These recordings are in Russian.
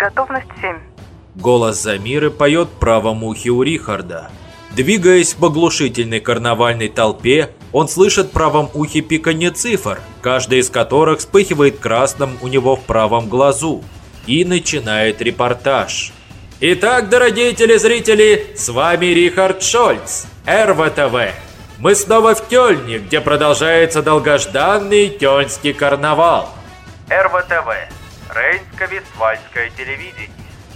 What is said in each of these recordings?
Готовность 7. Голос Замиры поет правом ухе у Рихарда. Двигаясь в оглушительной карнавальной толпе, он слышит в правом ухе пиканье цифр, каждая из которых вспыхивает красным у него в правом глазу. И начинает репортаж. Итак, дорогие телезрители, с вами Рихард Шольц, РВТВ. Мы снова в Кёльне, где продолжается долгожданный Кёльнский карнавал. РВТВ. Рейнско-Вестфальское телевидение.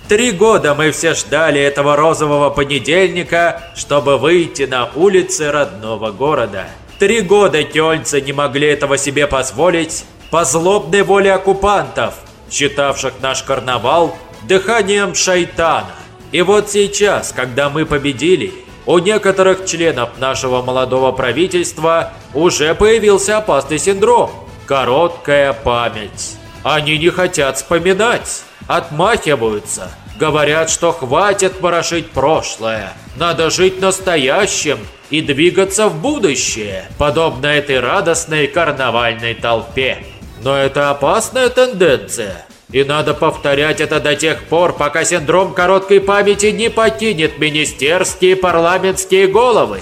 Три года мы все ждали этого розового понедельника, чтобы выйти на улицы родного города. Три года кёльнцы не могли этого себе позволить по злобной воле оккупантов, считавших наш карнавал дыханием шайтана. И вот сейчас, когда мы победили, у некоторых членов нашего молодого правительства уже появился опасный синдром – короткая память. Они не хотят вспоминать, отмахиваются, говорят, что хватит порошить прошлое, надо жить настоящим и двигаться в будущее, подобно этой радостной карнавальной толпе. Но это опасная тенденция, и надо повторять это до тех пор, пока синдром короткой памяти не покинет министерские и парламентские головы.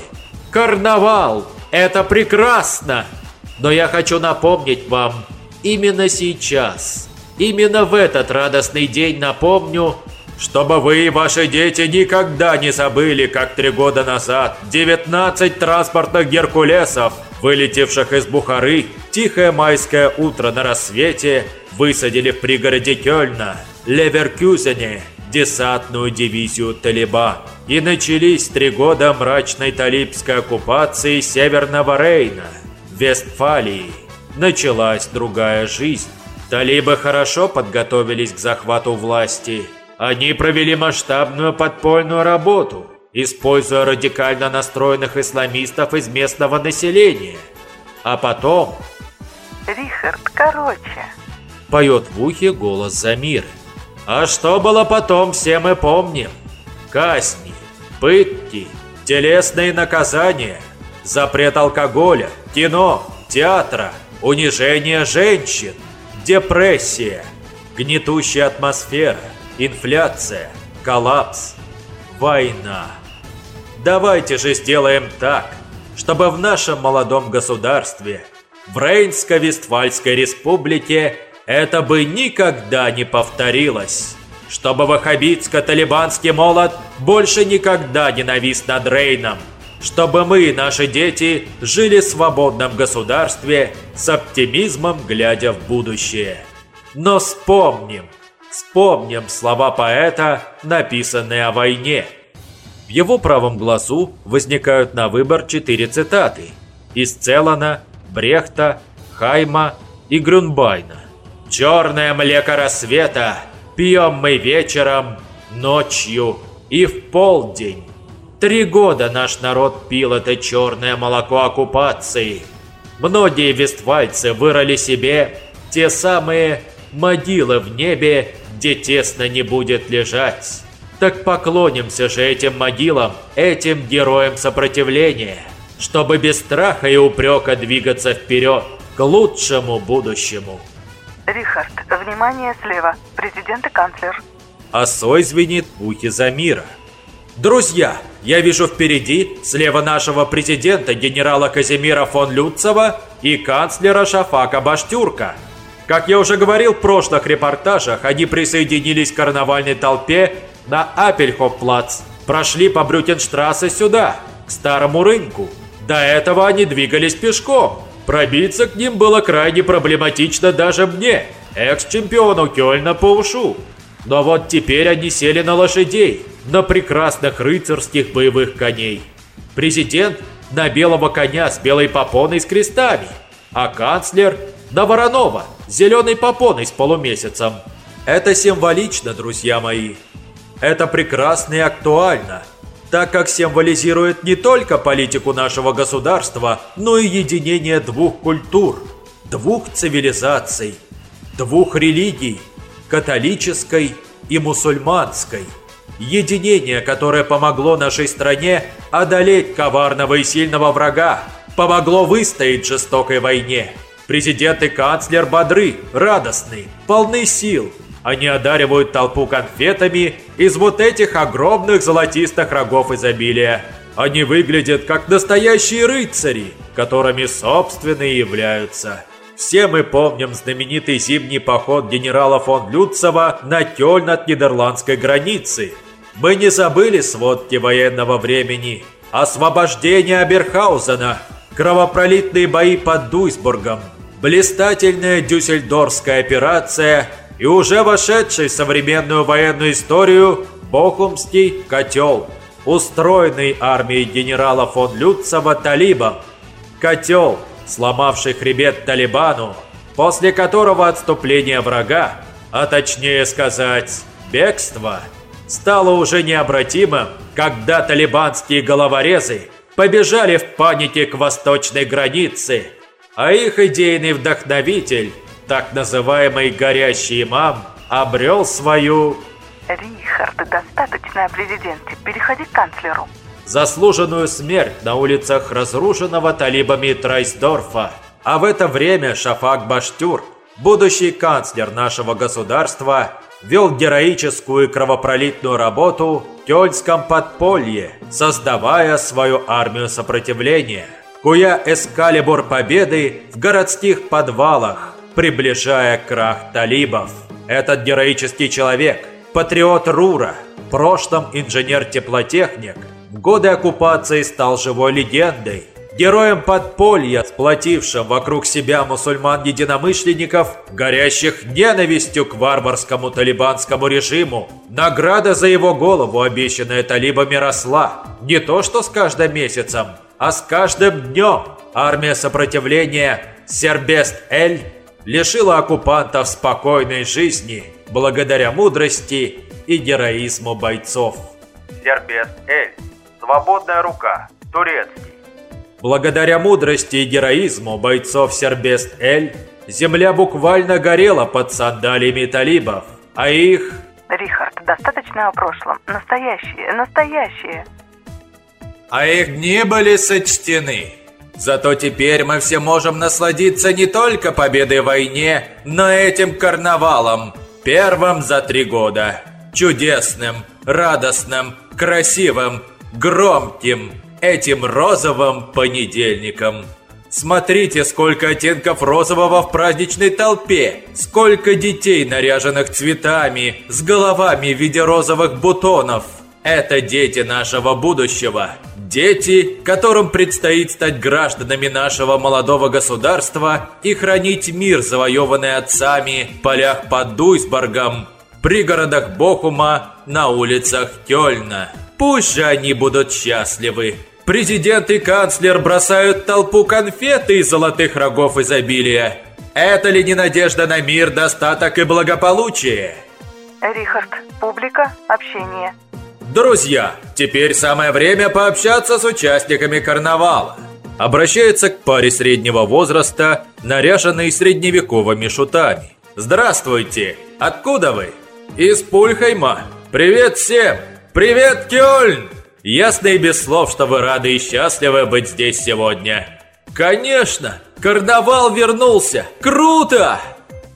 Карнавал – это прекрасно! Но я хочу напомнить вам, именно сейчас, именно в этот радостный день напомню, чтобы вы и ваши дети никогда не забыли, как три года назад 19 транспортных Геркулесов, вылетевших из Бухары, тихое майское утро на рассвете, высадили в пригороде Кёльна, Леверкюзене, десантную дивизию Талиба. И начались три года мрачной талибской оккупации Северного Рейна, Вестфалии началась другая жизнь. Талибы хорошо подготовились к захвату власти. Они провели масштабную подпольную работу, используя радикально настроенных исламистов из местного населения. А потом... Рихард, короче. Поет в ухе голос Замиры. А что было потом, все мы помним. Казни, пытки, телесные наказания, запрет алкоголя, кино, театра – унижение женщин, депрессия, гнетущая атмосфера, инфляция, коллапс, война. Давайте же сделаем так, чтобы в нашем молодом государстве, в Рейнско-Вестфальской республике, это бы никогда не повторилось. Чтобы ваххабитско-талибанский молот больше никогда не навис над Рейном – чтобы мы и наши дети жили в свободном государстве с оптимизмом, глядя в будущее. Но вспомним, вспомним слова поэта, написанные о войне. В его правом глазу возникают на выбор четыре цитаты из Целана, Брехта, Хайма и Грюнбайна. «Черное млеко рассвета пьем мы вечером, ночью и в полдень». Три года наш народ пил это черное молоко оккупации. Многие вестфальцы вырыли себе те самые могилы в небе, где тесно не будет лежать. Так поклонимся же этим могилам, этим героям сопротивления, чтобы без страха и упрека двигаться вперед к лучшему будущему. Рихард, внимание слева. Президент и канцлер. Осой звенит в ухе Замира. Друзья, я вижу впереди, слева нашего президента генерала Казимира фон Люцева и канцлера Шафака Баштюрка. Как я уже говорил в прошлых репортажах, они присоединились к карнавальной толпе на Апельхофплац, прошли по Брютенштрассе сюда, к старому рынку. До этого они двигались пешком. Пробиться к ним было крайне проблематично даже мне, экс-чемпиону Кёльна по ушу. Но вот теперь они сели на лошадей, на прекрасных рыцарских боевых коней. Президент на белого коня с белой попоной с крестами, а канцлер на вороного с зеленой попоной с полумесяцем. Это символично, друзья мои. Это прекрасно и актуально, так как символизирует не только политику нашего государства, но и единение двух культур, двух цивилизаций, двух религий – католической и мусульманской. Единение, которое помогло нашей стране одолеть коварного и сильного врага, помогло выстоять жестокой войне. Президент и канцлер бодры, радостны, полны сил. Они одаривают толпу конфетами из вот этих огромных золотистых рогов изобилия. Они выглядят как настоящие рыцари, которыми собственно и являются. Все мы помним знаменитый зимний поход генерала фон Люцева на Кёльн от нидерландской границы. Мы не забыли сводки военного времени, освобождение Аберхаузена, кровопролитные бои под Дуйсбургом, блистательная дюссельдорфская операция и уже вошедший в современную военную историю Бохумский котел, устроенный армией генерала фон Люцева талибом. Котел – сломавший хребет Талибану, после которого отступление врага, а точнее сказать, бегство, стало уже необратимым, когда талибанские головорезы побежали в панике к восточной границе, а их идейный вдохновитель, так называемый «горящий имам», обрел свою... Рихард, достаточно о президенте. Переходи к канцлеру заслуженную смерть на улицах разрушенного талибами Трайсдорфа. А в это время Шафак Баштюр, будущий канцлер нашего государства, вел героическую кровопролитную работу в Кёльнском подполье, создавая свою армию сопротивления, куя эскалибур победы в городских подвалах, приближая крах талибов. Этот героический человек, патриот Рура, в прошлом инженер-теплотехник, в годы оккупации стал живой легендой. Героем подполья, сплотившим вокруг себя мусульман-единомышленников, горящих ненавистью к варварскому талибанскому режиму. Награда за его голову, обещанная талибами, росла. Не то что с каждым месяцем, а с каждым днем. Армия сопротивления Сербест-Эль лишила оккупантов спокойной жизни благодаря мудрости и героизму бойцов. Сербест-Эль Свободная рука. Турецкий. Благодаря мудрости и героизму бойцов Сербест-Эль, земля буквально горела под сандалиями талибов, а их... Рихард, достаточно о прошлом. Настоящие, настоящие. А их дни были сочтены. Зато теперь мы все можем насладиться не только победой в войне, но этим карнавалом, первым за три года. Чудесным, радостным, красивым, громким, этим розовым понедельником. Смотрите, сколько оттенков розового в праздничной толпе, сколько детей, наряженных цветами, с головами в виде розовых бутонов. Это дети нашего будущего. Дети, которым предстоит стать гражданами нашего молодого государства и хранить мир, завоеванный отцами в полях под Дуйсборгом, пригородах Бохума, на улицах Кёльна. Пусть же они будут счастливы. Президент и канцлер бросают толпу конфеты из золотых рогов изобилия. Это ли не надежда на мир, достаток и благополучие? Рихард, публика, общение. Друзья, теперь самое время пообщаться с участниками карнавала. Обращается к паре среднего возраста, наряженной средневековыми шутами. Здравствуйте! Откуда вы? Из Пульхайма. Привет всем! «Привет, Кёльн!» Ясно и без слов, что вы рады и счастливы быть здесь сегодня. Конечно! Карнавал вернулся! Круто!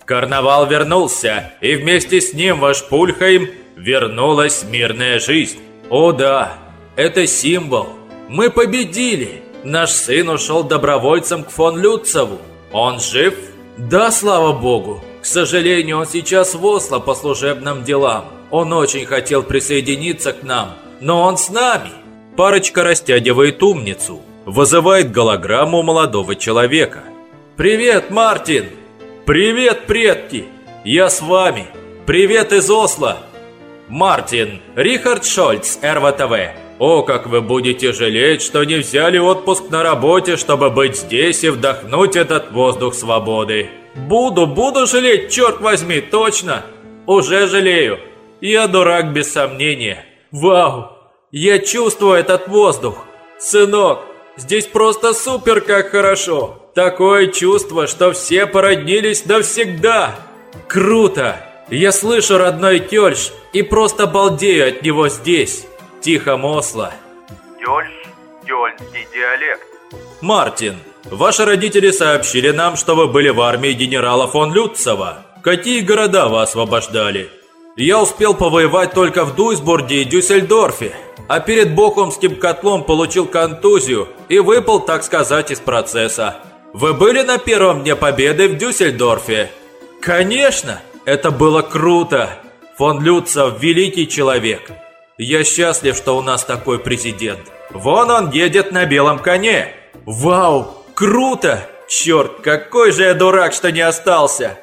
Карнавал вернулся, и вместе с ним ваш Пульхайм вернулась мирная жизнь. О да, это символ. Мы победили. Наш сын ушел добровольцем к фон Люцеву. Он жив? Да, слава богу. К сожалению, он сейчас в Осло по служебным делам. Он очень хотел присоединиться к нам, но он с нами. Парочка растягивает умницу, вызывает голограмму молодого человека. «Привет, Мартин!» «Привет, предки! Я с вами! Привет из Осло!» «Мартин, Рихард Шольц, РВТВ. О, как вы будете жалеть, что не взяли отпуск на работе, чтобы быть здесь и вдохнуть этот воздух свободы!» «Буду, буду жалеть, черт возьми, точно! Уже жалею!» Я дурак без сомнения. Вау! Я чувствую этот воздух. Сынок, здесь просто супер как хорошо. Такое чувство, что все породнились навсегда. Круто! Я слышу родной Кёльш и просто балдею от него здесь, тихо Осло. Кёльш – кёльнский диалект. Мартин, ваши родители сообщили нам, что вы были в армии генерала фон Люцева. какие города вы освобождали? Я успел повоевать только в Дуйсбурге и Дюссельдорфе, а перед Бохумским котлом получил контузию и выпал, так сказать, из процесса. Вы были на первом дне победы в Дюссельдорфе? Конечно, это было круто. Фон Люцев – великий человек. Я счастлив, что у нас такой президент. Вон он едет на белом коне. Вау, круто! Черт, какой же я дурак, что не остался.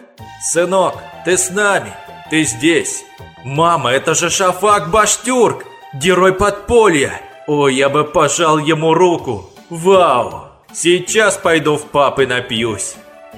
Сынок, ты с нами, ты здесь. Мама, это же Шафак Баштюрк, герой подполья. Ой, я бы пожал ему руку. Вау, сейчас пойду в папы напьюсь.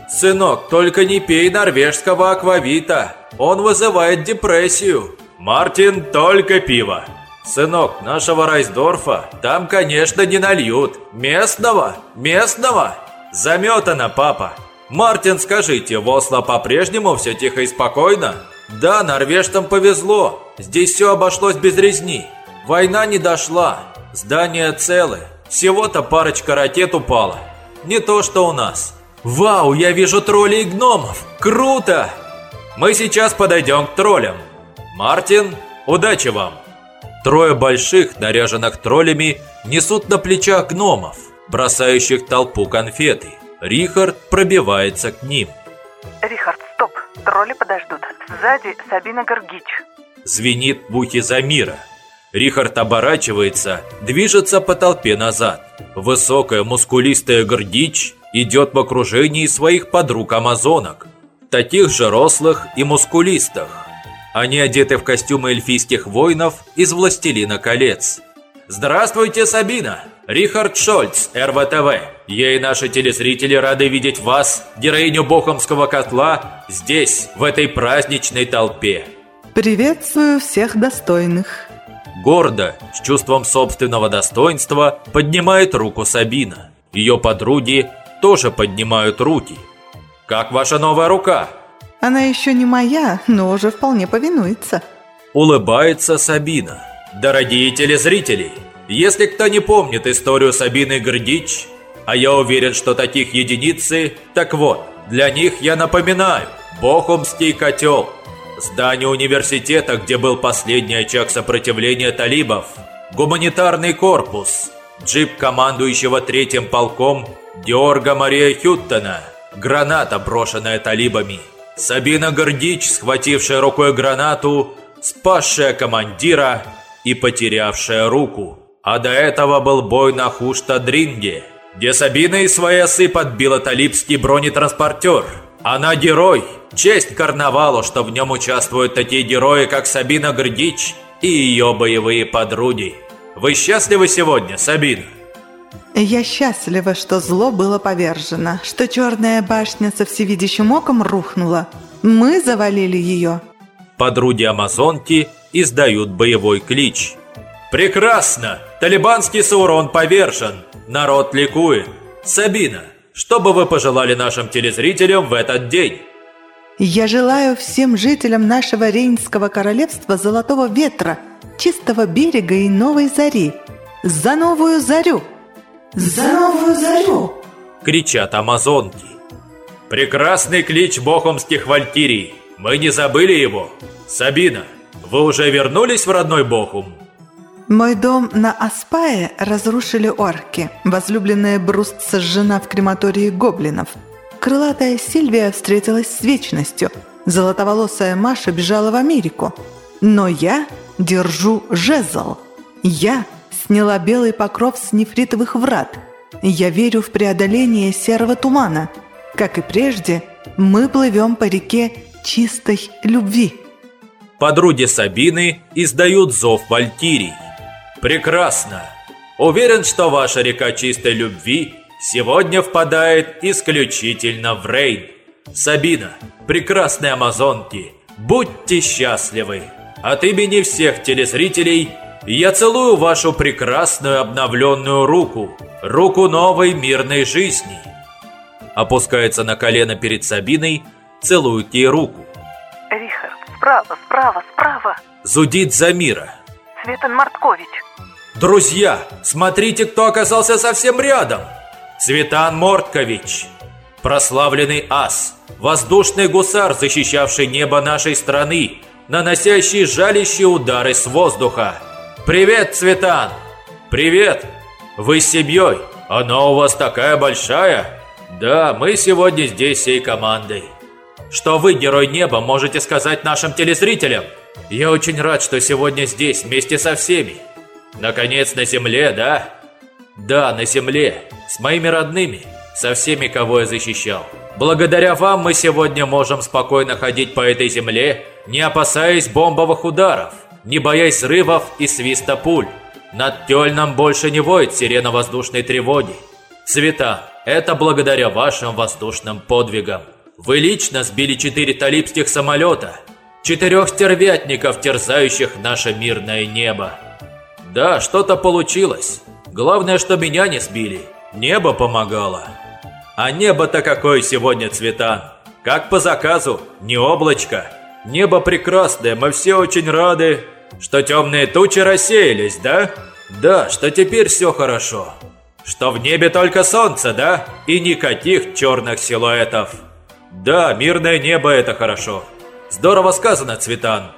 Сынок, только не пей норвежского аквавита. Он вызывает депрессию. Мартин, только пиво. Сынок, нашего Райсдорфа там, конечно, не нальют. Местного, местного. Заметано, папа. Мартин, скажите, в Осло по-прежнему все тихо и спокойно? Да, норвежцам повезло. Здесь все обошлось без резни. Война не дошла. Здания целы. Всего-то парочка ракет упала. Не то, что у нас. Вау, я вижу троллей и гномов. Круто! Мы сейчас подойдем к троллям. Мартин, удачи вам. Трое больших, наряженных троллями, несут на плечах гномов, бросающих толпу конфеты. Рихард пробивается к ним. Рихард. Тролли подождут. Сзади Сабина Горгич. Звенит в ухе Замира. Рихард оборачивается, движется по толпе назад. Высокая, мускулистая Гордич идет в окружении своих подруг-амазонок. Таких же рослых и мускулистых. Они одеты в костюмы эльфийских воинов из «Властелина колец». Здравствуйте, Сабина! Рихард Шольц, РВТВ. Я и наши телезрители рады видеть вас, героиню Бохомского котла, здесь, в этой праздничной толпе. Приветствую всех достойных. Гордо, с чувством собственного достоинства, поднимает руку Сабина. Ее подруги тоже поднимают руки. «Как ваша новая рука?» Она еще не моя, но уже вполне повинуется. Улыбается Сабина. Дорогие телезрители, если кто не помнит историю Сабины Гордич, а я уверен, что таких единицы, так вот, для них я напоминаю, Бохумский котел, здание университета, где был последний очаг сопротивления талибов, гуманитарный корпус, джип командующего третьим полком Георга Мария Хюттона, граната, брошенная талибами – Сабина Гордич, схватившая рукой гранату, спасшая командира и потерявшая руку. А до этого был бой на Хуштадринге, где Сабина и свои осы подбила талибский бронетранспортер. Она герой, честь карнавалу, что в нем участвуют такие герои, как Сабина Гордич и ее боевые подруги. Вы счастливы сегодня, Сабина? Я счастлива, что зло было повержено, что черная башня со всевидящим оком рухнула. Мы завалили ее. Подруги Амазонки издают боевой клич. Прекрасно! Талибанский Саурон повержен. Народ ликует. Сабина, что бы вы пожелали нашим телезрителям в этот день? Я желаю всем жителям нашего Рейнского королевства Золотого Ветра, Чистого берега и Новой Зари. За новую зарю! За новую зарю!» Кричат амазонки. Прекрасный клич бохумских валькирий. Мы не забыли его. Сабина, вы уже вернулись в родной Бохум? Мой дом на Аспае разрушили орки. Возлюбленная Бруст сожжена в крематории гоблинов. Крылатая Сильвия встретилась с вечностью. Золотоволосая Маша бежала в Америку. Но я держу жезл. Я сняла белый покров с нефритовых врат. Я верю в преодоление серого тумана. Как и прежде, мы плывем по реке чистой любви. Подруги Сабины издают зов Валькирий. Прекрасно! Уверен, что ваша река чистой любви сегодня впадает исключительно в Рейн. Сабина, прекрасные амазонки, будьте счастливы! От имени всех телезрителей – я целую вашу прекрасную обновленную руку, руку новой мирной жизни. Опускается на колено перед Сабиной, целует ей руку. Рихард, справа, справа, справа. Зудит Замира. Светан Марткович. Друзья, смотрите, кто оказался совсем рядом. Цветан Морткович. прославленный ас, воздушный гусар, защищавший небо нашей страны, наносящий жалящие удары с воздуха. Привет, Цветан! Привет! Вы с семьей? Она у вас такая большая? Да, мы сегодня здесь всей командой. Что вы, герой неба, можете сказать нашим телезрителям? Я очень рад, что сегодня здесь, вместе со всеми. Наконец, на земле, да? Да, на земле, с моими родными, со всеми, кого я защищал. Благодаря вам мы сегодня можем спокойно ходить по этой земле, не опасаясь бомбовых ударов, не боясь взрывов и свиста пуль. Над Тёльном больше не воет сирена воздушной тревоги. Цвета, это благодаря вашим воздушным подвигам. Вы лично сбили четыре талибских самолета, четырех стервятников, терзающих наше мирное небо. Да, что-то получилось. Главное, что меня не сбили. Небо помогало. А небо-то какое сегодня, Цветан? Как по заказу, не облачко. Небо прекрасное, мы все очень рады, что темные тучи рассеялись, да? Да, что теперь все хорошо. Что в небе только солнце, да? И никаких черных силуэтов. Да, мирное небо это хорошо. Здорово сказано, Цветан.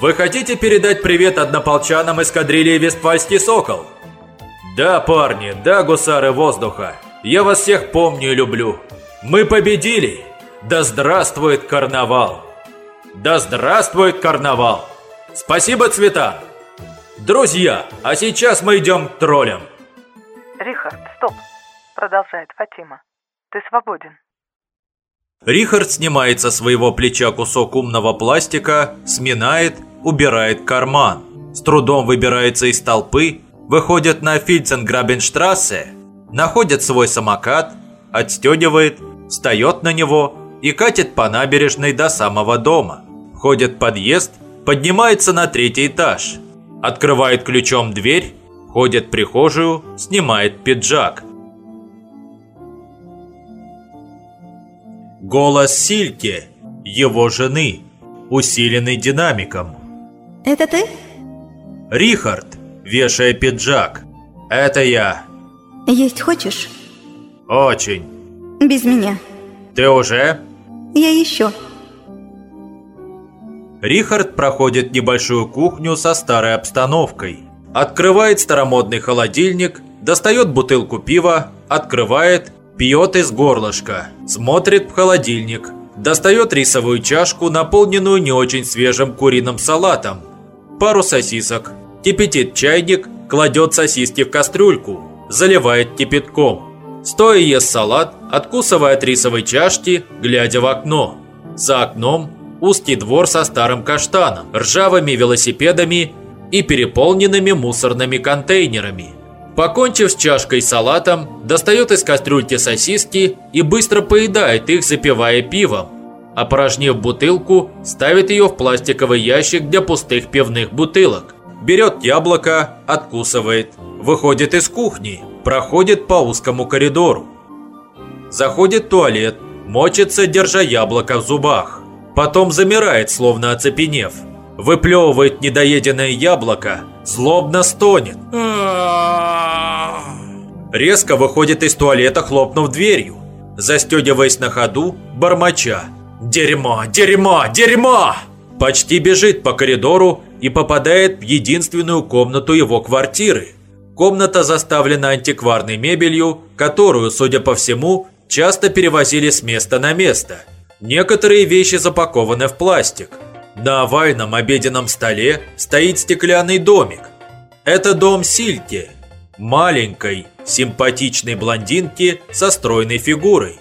Вы хотите передать привет однополчанам эскадрильи Вестфальский Сокол? Да, парни, да, гусары воздуха. Я вас всех помню и люблю. Мы победили. Да здравствует карнавал. Да здравствует карнавал. Спасибо, Цветан. Друзья, а сейчас мы идем к троллям. Рихард, стоп. Продолжает Фатима. Ты свободен. Рихард снимает со своего плеча кусок умного пластика, сминает, убирает карман. С трудом выбирается из толпы, выходит на Фильценграбенштрассе, находит свой самокат, отстегивает, встает на него и катит по набережной до самого дома. Входит в подъезд, поднимается на третий этаж, открывает ключом дверь, ходит в прихожую, снимает пиджак. Голос Сильки, его жены, усиленный динамиком. Это ты? Рихард, вешая пиджак. Это я. Есть хочешь? Очень. Без меня. Ты уже? Я еще. Рихард проходит небольшую кухню со старой обстановкой. Открывает старомодный холодильник, достает бутылку пива, открывает, пьет из горлышка, смотрит в холодильник, достает рисовую чашку, наполненную не очень свежим куриным салатом, пару сосисок, кипятит чайник, кладет сосиски в кастрюльку, заливает кипятком. Стоя ест салат, откусывая от рисовой чашки, глядя в окно. За окном узкий двор со старым каштаном, ржавыми велосипедами и переполненными мусорными контейнерами. Покончив с чашкой салатом, достает из кастрюльки сосиски и быстро поедает их, запивая пивом. Опорожнив бутылку, ставит ее в пластиковый ящик для пустых пивных бутылок. Берет яблоко, откусывает, выходит из кухни, проходит по узкому коридору. Заходит в туалет, мочится, держа яблоко в зубах. Потом замирает, словно оцепенев. Выплевывает недоеденное яблоко, злобно стонет. Резко выходит из туалета, хлопнув дверью. Застегиваясь на ходу, бормоча. «Дерьмо! Дерьмо! Дерьмо!» Почти бежит по коридору и попадает в единственную комнату его квартиры. Комната заставлена антикварной мебелью, которую, судя по всему, часто перевозили с места на место. Некоторые вещи запакованы в пластик. На овальном обеденном столе стоит стеклянный домик. Это дом Сильки, маленькой, симпатичной блондинки со стройной фигурой.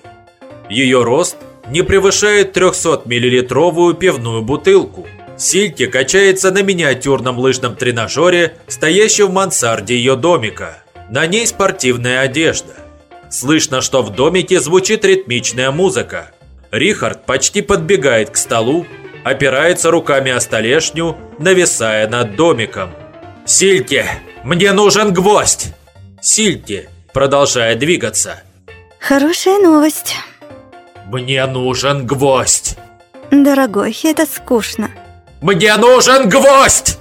Ее рост не превышает 300-миллилитровую пивную бутылку. Сильки качается на миниатюрном лыжном тренажере, стоящем в мансарде ее домика. На ней спортивная одежда. Слышно, что в домике звучит ритмичная музыка. Рихард почти подбегает к столу, опирается руками о столешню, нависая над домиком. «Сильке, мне нужен гвоздь!» Сильке, продолжая двигаться. Хорошая новость. «Мне нужен гвоздь!» Дорогой, это скучно. «Мне нужен гвоздь!»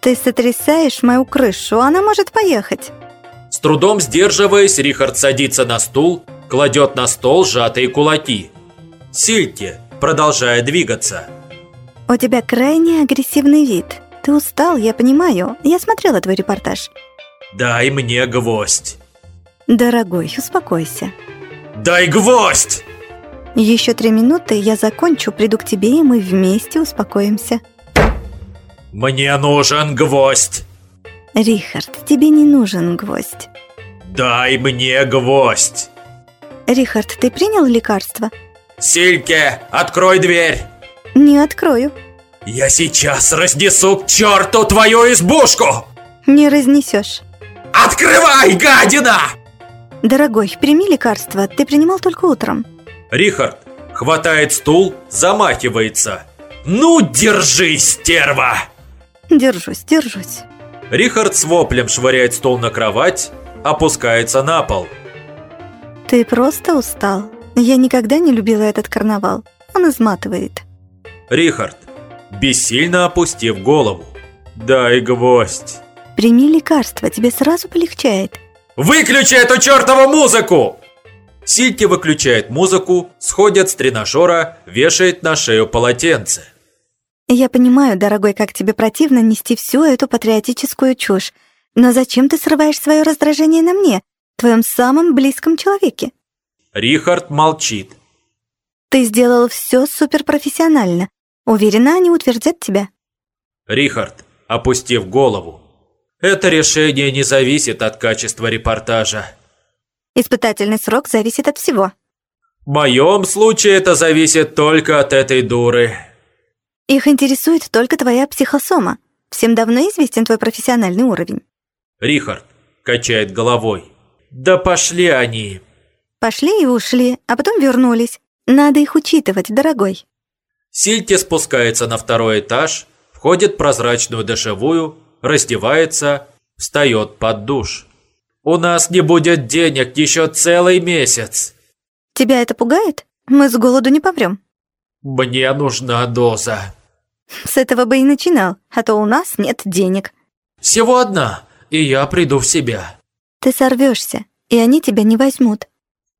Ты сотрясаешь мою крышу, она может поехать. С трудом сдерживаясь, Рихард садится на стул, кладет на стол сжатые кулаки. Сильте, продолжая двигаться. У тебя крайне агрессивный вид. Ты устал, я понимаю. Я смотрела твой репортаж. Дай мне гвоздь. Дорогой, успокойся. Дай гвоздь! Еще три минуты, я закончу, приду к тебе, и мы вместе успокоимся. Мне нужен гвоздь. Рихард, тебе не нужен гвоздь. Дай мне гвоздь. Рихард, ты принял лекарство? Сильке, открой дверь. Не открою. Я сейчас разнесу к черту твою избушку. Не разнесешь. Открывай, гадина! Дорогой, прими лекарство, ты принимал только утром. Рихард хватает стул, замахивается. Ну, держись, стерва! Держусь, держусь. Рихард с воплем швыряет стол на кровать, опускается на пол. Ты просто устал. Я никогда не любила этот карнавал. Он изматывает. Рихард, бессильно опустив голову. Дай гвоздь. Прими лекарство, тебе сразу полегчает. Выключи эту чертову музыку! Сильки выключает музыку, сходит с тренажера, вешает на шею полотенце. Я понимаю, дорогой, как тебе противно нести всю эту патриотическую чушь. Но зачем ты срываешь свое раздражение на мне, твоем самом близком человеке? Рихард молчит. Ты сделал все суперпрофессионально. Уверена, они утвердят тебя. Рихард, опустив голову. Это решение не зависит от качества репортажа. Испытательный срок зависит от всего. В моем случае это зависит только от этой дуры. Их интересует только твоя психосома. Всем давно известен твой профессиональный уровень. Рихард качает головой. Да пошли они. Пошли и ушли, а потом вернулись. Надо их учитывать, дорогой. Сильте спускается на второй этаж, входит в прозрачную душевую, раздевается, встает под душ. У нас не будет денег еще целый месяц. Тебя это пугает? Мы с голоду не помрем. Мне нужна доза. С этого бы и начинал, а то у нас нет денег. Всего одна, и я приду в себя. Ты сорвешься, и они тебя не возьмут.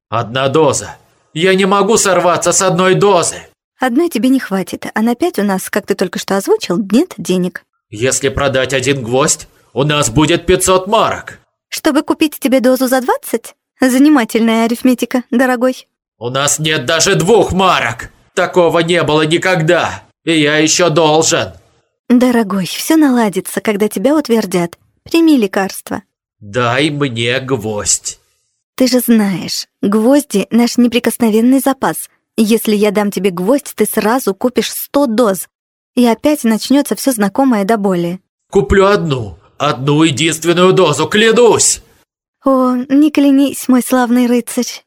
Одна доза. Я не могу сорваться с одной дозы. Одной тебе не хватит, а на пять у нас, как ты только что озвучил, нет денег. Если продать один гвоздь, у нас будет 500 марок. Чтобы купить тебе дозу за 20? Занимательная арифметика, дорогой. У нас нет даже двух марок. Такого не было никогда. И я еще должен. Дорогой, все наладится, когда тебя утвердят. Прими лекарство. Дай мне гвоздь. Ты же знаешь, гвозди — наш неприкосновенный запас. Если я дам тебе гвоздь, ты сразу купишь 100 доз. И опять начнется все знакомое до боли. Куплю одну. Одну единственную дозу, клянусь. О, не клянись, мой славный рыцарь.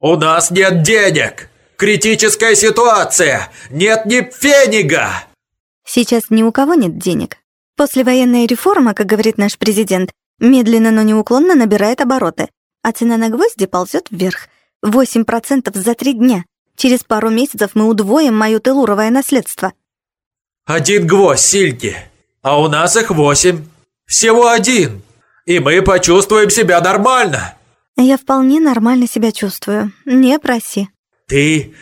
У нас нет денег. Критическая ситуация. Нет ни фенига. Сейчас ни у кого нет денег. Послевоенная реформа, как говорит наш президент, медленно, но неуклонно набирает обороты, а цена на гвозди ползет вверх. 8% за три дня. Через пару месяцев мы удвоим мое телуровое наследство. Один гвоздь, Сильки. А у нас их восемь. Всего один. И мы почувствуем себя нормально. Я вполне нормально себя чувствую. Не проси. Ты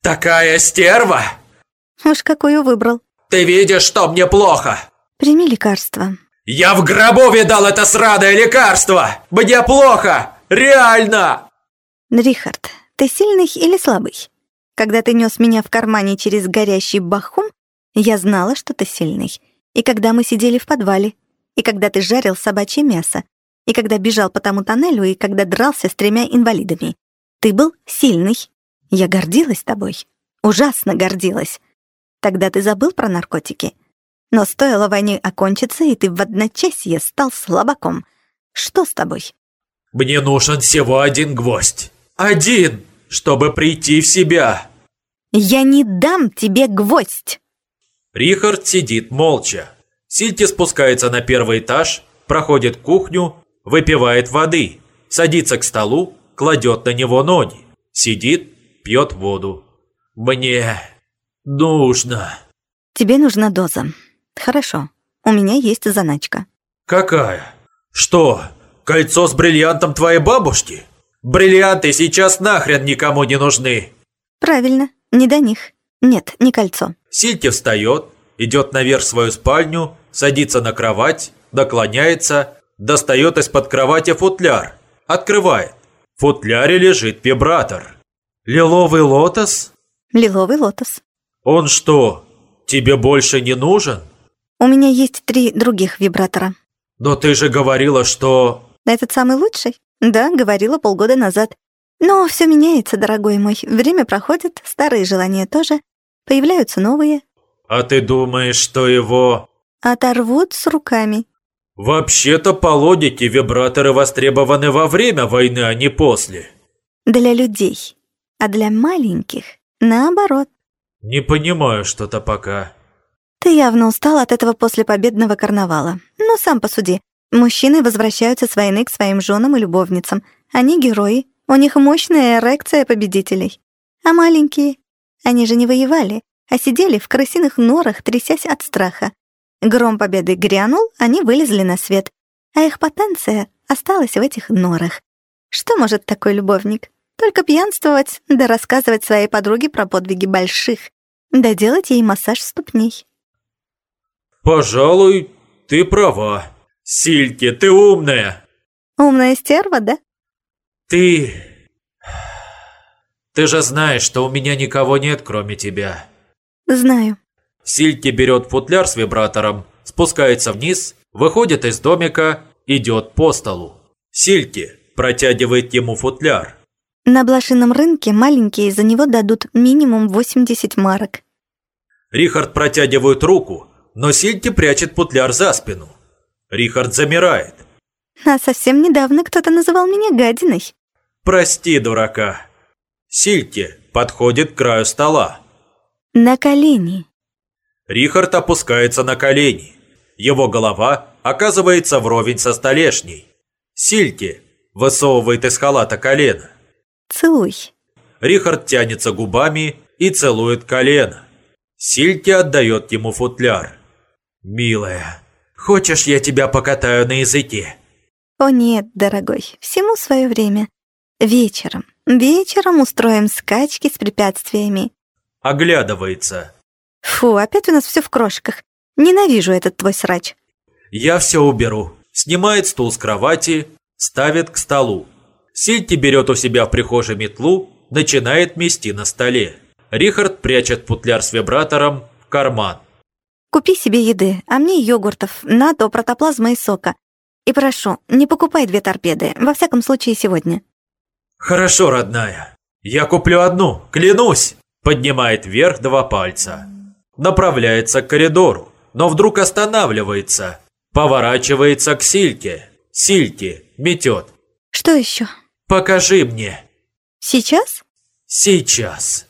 такая стерва. Уж какую выбрал. Ты видишь, что мне плохо. Прими лекарство. Я в гробу видал это сраное лекарство. Мне плохо. Реально. Рихард, ты сильный или слабый? Когда ты нес меня в кармане через горящий бахум, я знала, что ты сильный. И когда мы сидели в подвале, и когда ты жарил собачье мясо, и когда бежал по тому тоннелю, и когда дрался с тремя инвалидами. Ты был сильный. Я гордилась тобой. Ужасно гордилась. Тогда ты забыл про наркотики. Но стоило войне окончиться, и ты в одночасье стал слабаком. Что с тобой? Мне нужен всего один гвоздь. Один, чтобы прийти в себя. Я не дам тебе гвоздь. Рихард сидит молча. Сильти спускается на первый этаж, проходит кухню, выпивает воды, садится к столу, кладет на него ноги, сидит, пьет воду. Мне нужно. Тебе нужна доза. Хорошо, у меня есть заначка. Какая? Что, кольцо с бриллиантом твоей бабушки? Бриллианты сейчас нахрен никому не нужны. Правильно, не до них. Нет, не кольцо. Сильки встает, идет наверх в свою спальню, садится на кровать, наклоняется, достает из-под кровати футляр, открывает. В футляре лежит вибратор. Лиловый лотос? Лиловый лотос. Он что, тебе больше не нужен? У меня есть три других вибратора. Но ты же говорила, что... Этот самый лучший? Да, говорила полгода назад. Но все меняется, дорогой мой. Время проходит, старые желания тоже. Появляются новые. А ты думаешь, что его... Оторвут с руками. Вообще-то по логике вибраторы востребованы во время войны, а не после. Для людей. А для маленьких наоборот. Не понимаю что-то пока. Ты явно устал от этого после победного карнавала. Но сам посуди. Мужчины возвращаются с войны к своим женам и любовницам. Они герои. У них мощная эрекция победителей. А маленькие? Они же не воевали, а сидели в крысиных норах, трясясь от страха. Гром победы грянул, они вылезли на свет. А их потенция осталась в этих норах. Что может такой любовник? Только пьянствовать, да рассказывать своей подруге про подвиги больших, да делать ей массаж ступней. Пожалуй, ты права. Сильки, ты умная. Умная стерва, да? Ты... Ты же знаешь, что у меня никого нет, кроме тебя. Знаю. Сильки берет футляр с вибратором, спускается вниз, выходит из домика, идет по столу. Сильки протягивает ему футляр. На блошином рынке маленькие за него дадут минимум 80 марок. Рихард протягивает руку, но Сильки прячет футляр за спину. Рихард замирает. А совсем недавно кто-то называл меня гадиной. Прости, дурака. Сильки подходит к краю стола. На колени. Рихард опускается на колени. Его голова оказывается вровень со столешней. Сильки высовывает из халата колено. Целуй. Рихард тянется губами и целует колено. Сильки отдает ему футляр. «Милая, хочешь, я тебя покатаю на языке?» О нет, дорогой, всему свое время. Вечером, вечером устроим скачки с препятствиями. Оглядывается. Фу, опять у нас все в крошках. Ненавижу этот твой срач. Я все уберу. Снимает стул с кровати, ставит к столу. Сильки берет у себя в прихожей метлу, начинает мести на столе. Рихард прячет футляр с вибратором в карман. Купи себе еды, а мне йогуртов, на то протоплазма и сока. И прошу, не покупай две торпеды, во всяком случае сегодня. Хорошо, родная. Я куплю одну, клянусь. Поднимает вверх два пальца. Направляется к коридору, но вдруг останавливается. Поворачивается к Сильке. Сильке метет. Что еще? Покажи мне. Сейчас? Сейчас.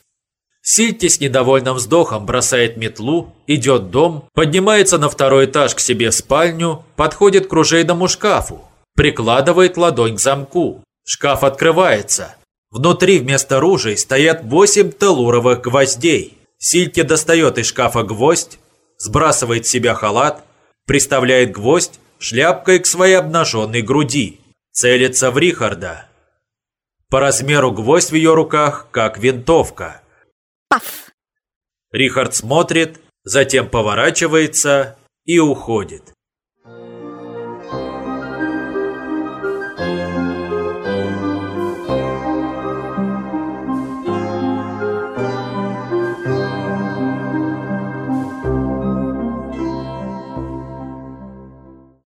Сильки с недовольным вздохом бросает метлу, идет дом, поднимается на второй этаж к себе в спальню, подходит к ружейному шкафу, прикладывает ладонь к замку. Шкаф открывается. Внутри вместо ружей стоят восемь телуровых гвоздей. Сильки достает из шкафа гвоздь, сбрасывает с себя халат, приставляет гвоздь шляпкой к своей обнаженной груди, целится в Рихарда. По размеру гвоздь в ее руках, как винтовка. Паф! Рихард смотрит, затем поворачивается и уходит.